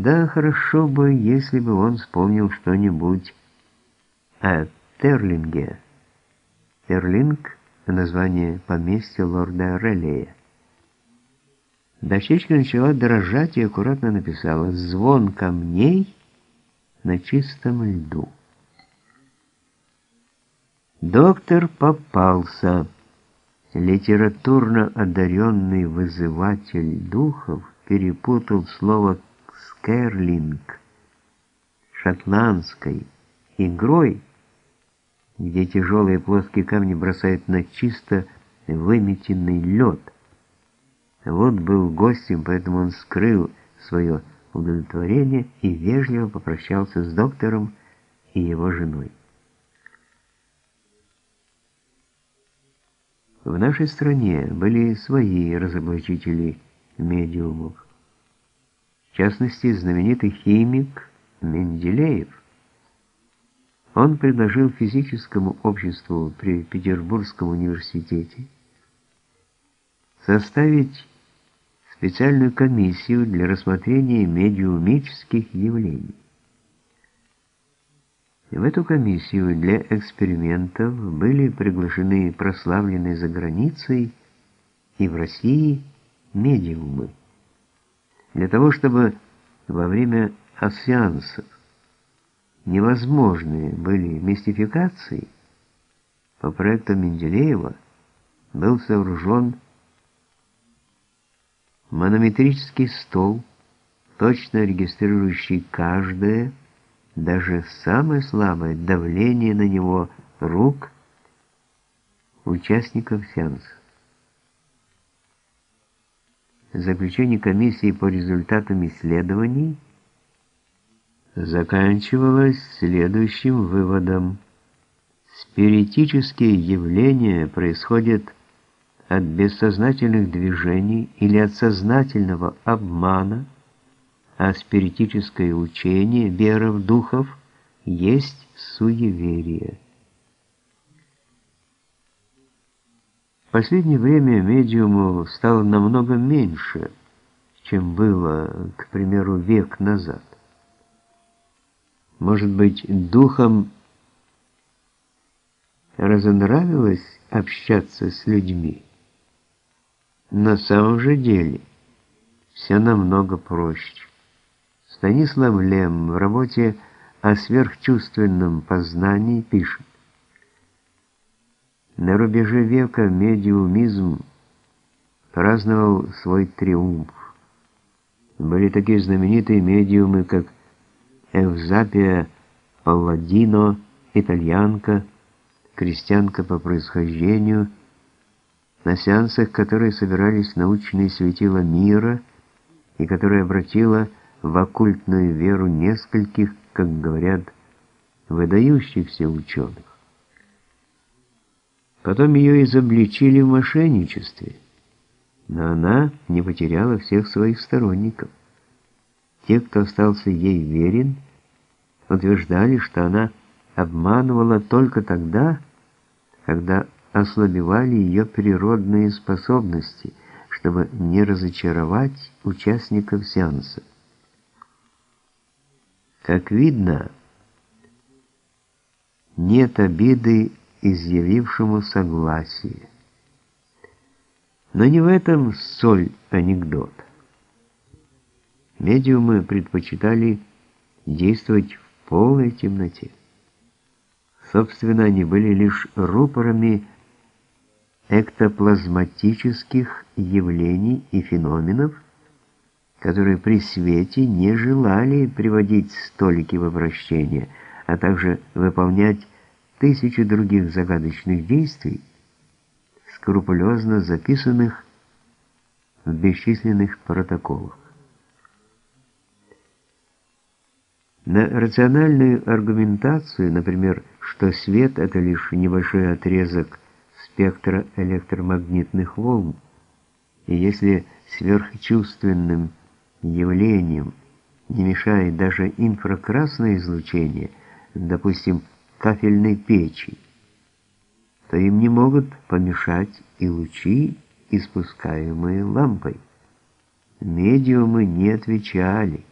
Да, хорошо бы, если бы он вспомнил что-нибудь о Терлинге. Терлинг — название поместья лорда Релея. Дощечка начала дрожать и аккуратно написала «Звон камней на чистом льду». Доктор попался. Литературно одаренный вызыватель духов перепутал слово «скерлинг» шотландской игрой, где тяжелые плоские камни бросают на чисто выметенный лед. Вот был гостем, поэтому он скрыл свое удовлетворение и вежливо попрощался с доктором и его женой. В нашей стране были свои разоблачители медиумов. В частности, знаменитый химик Менделеев. Он предложил физическому обществу при Петербургском университете составить специальную комиссию для рассмотрения медиумических явлений. В эту комиссию для экспериментов были приглашены прославленные за границей и в России медиумы. Для того, чтобы во время сеансов невозможные были мистификации, по проекту Менделеева был сооружен Манометрический стол, точно регистрирующий каждое, даже самое слабое давление на него рук участников сеанса. Заключение комиссии по результатам исследований заканчивалось следующим выводом. Спиритические явления происходят от бессознательных движений или от сознательного обмана, а спиритическое учение, вера в духов, есть суеверие. Последнее время медиумов стало намного меньше, чем было, к примеру, век назад. Может быть, духом разонравилось общаться с людьми? На самом же деле все намного проще. Станислав Лем в работе о сверхчувственном познании пишет, на рубеже века медиумизм праздновал свой триумф. Были такие знаменитые медиумы, как Эвзапия Палладино, итальянка, крестьянка по происхождению, на сеансах, которые собирались научные светила мира и которые обратила в оккультную веру нескольких, как говорят, выдающихся ученых. Потом ее изобличили в мошенничестве, но она не потеряла всех своих сторонников. Те, кто остался ей верен, утверждали, что она обманывала только тогда, когда ослабевали ее природные способности, чтобы не разочаровать участников сеанса. Как видно, нет обиды изъявившему согласие. Но не в этом соль анекдота. Медиумы предпочитали действовать в полной темноте. Собственно, они были лишь рупорами эктоплазматических явлений и феноменов, которые при свете не желали приводить столики в обращение, а также выполнять тысячи других загадочных действий, скрупулезно записанных в бесчисленных протоколах. На рациональную аргументацию, например, что свет – это лишь небольшой отрезок спектра электромагнитных волн, и если сверхчувственным явлением не мешает даже инфракрасное излучение, допустим, кафельной печи, то им не могут помешать и лучи, испускаемые лампой. Медиумы не отвечали.